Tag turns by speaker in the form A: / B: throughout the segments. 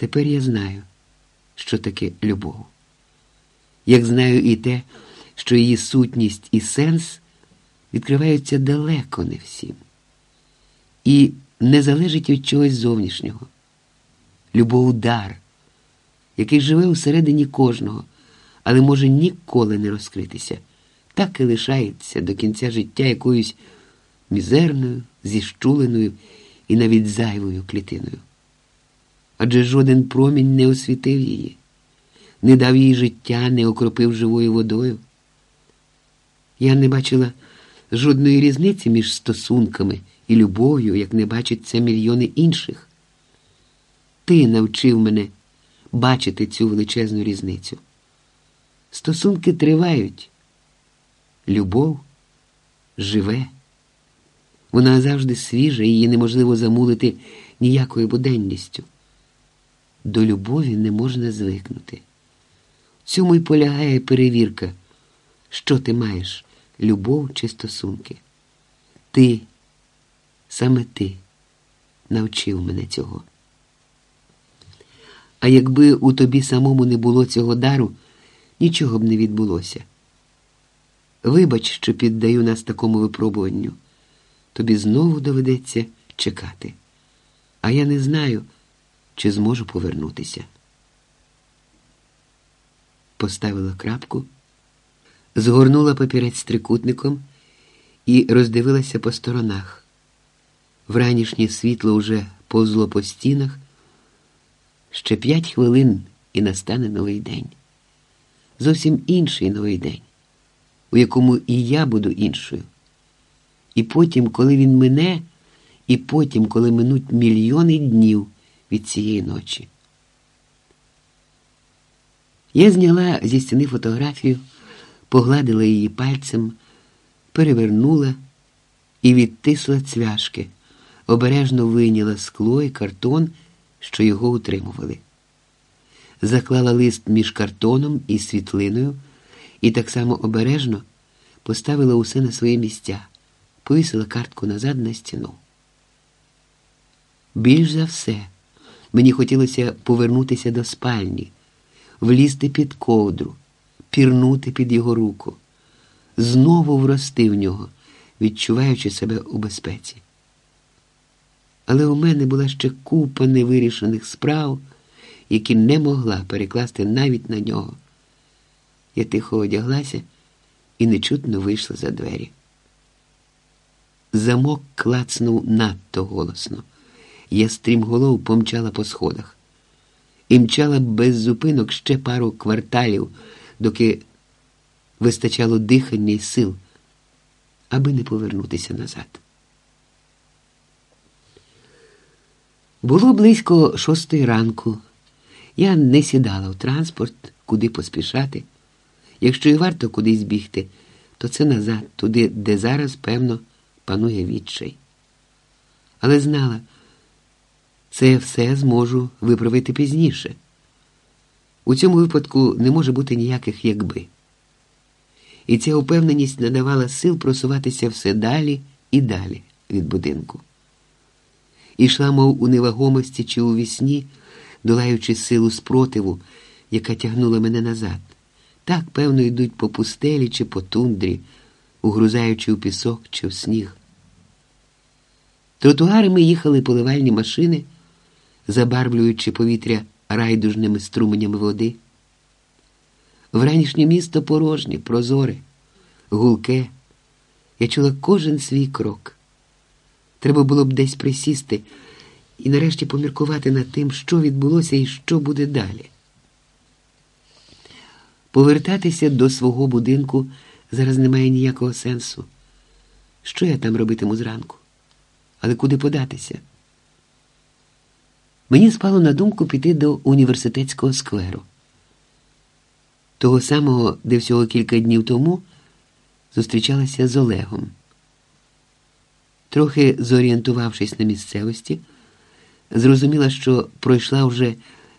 A: Тепер я знаю, що таке любов. Як знаю і те, що її сутність і сенс відкриваються далеко не всім. І не залежить від чогось зовнішнього. Любов дар, який живе усередині кожного, але може ніколи не розкритися, так і лишається до кінця життя якоюсь мізерною, зіщуленою і навіть зайвою клітиною. Адже жоден промінь не освітив її, не дав їй життя, не окропив живою водою. Я не бачила жодної різниці між стосунками і любов'ю, як не бачать це мільйони інших. Ти навчив мене бачити цю величезну різницю. Стосунки тривають, любов живе. Вона завжди свіжа, її неможливо замулити ніякою буденністю. До любові не можна звикнути. В цьому й полягає перевірка, що ти маєш любов чи стосунки. Ти, саме ти, навчив мене цього. А якби у тобі самому не було цього дару, нічого б не відбулося. Вибач, що піддаю нас такому випробуванню. Тобі знову доведеться чекати. А я не знаю, чи зможу повернутися. Поставила крапку, згорнула папірець трикутником і роздивилася по сторонах. Вранішнє світло уже повзло по стінах. Ще п'ять хвилин і настане новий день. Зовсім інший новий день, у якому і я буду іншою. І потім, коли він мине, і потім, коли минуть мільйони днів від цієї ночі. Я зняла зі стіни фотографію, погладила її пальцем, перевернула і відтисла цвяшки, обережно вийняла скло і картон, що його утримували. Заклала лист між картоном і світлиною і так само обережно поставила усе на свої місця, повісила картку назад на стіну. Більш за все, мені хотілося повернутися до спальні, влізти під ковдру, пірнути під його руку, знову врости в нього, відчуваючи себе у безпеці. Але у мене була ще купа невирішених справ, які не могла перекласти навіть на нього. Я тихо одяглася і нечутно вийшла за двері. Замок клацнув надто голосно. Я стрімголов помчала по сходах і мчала без зупинок ще пару кварталів, доки вистачало дихання й сил, аби не повернутися назад. Було близько шостої ранку. Я не сідала в транспорт, куди поспішати. Якщо і варто кудись бігти, то це назад, туди, де зараз, певно, панує відчай. Але знала, це все зможу виправити пізніше. У цьому випадку не може бути ніяких якби. І ця упевненість надавала сил просуватися все далі і далі від будинку. Ішла, мов у невагомості чи у вісні, долаючи силу спротиву, яка тягнула мене назад. Так, певно, йдуть по пустелі чи по тундрі, угрузаючи у пісок чи в сніг. Тротуарами їхали поливальні машини, забарвлюючи повітря райдужними струменями води. Вранішнє місто порожнє, прозоре, гулке. Я чула кожен свій крок. Треба було б десь присісти і нарешті поміркувати над тим, що відбулося і що буде далі. Повертатися до свого будинку зараз немає ніякого сенсу. Що я там робитиму зранку? Але куди податися? Мені спало на думку піти до університетського скверу. Того самого, де всього кілька днів тому зустрічалася з Олегом. Трохи зорієнтувавшись на місцевості, зрозуміла, що пройшла вже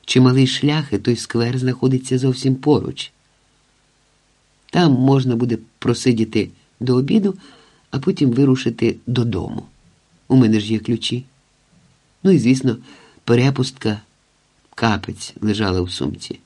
A: чималий шлях, і той сквер знаходиться зовсім поруч. Там можна буде просидіти до обіду, а потім вирушити додому. У мене ж є ключі. Ну і, звісно, перепустка капець лежала в сумці.